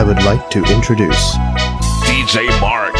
I would like to introduce DJ Mark.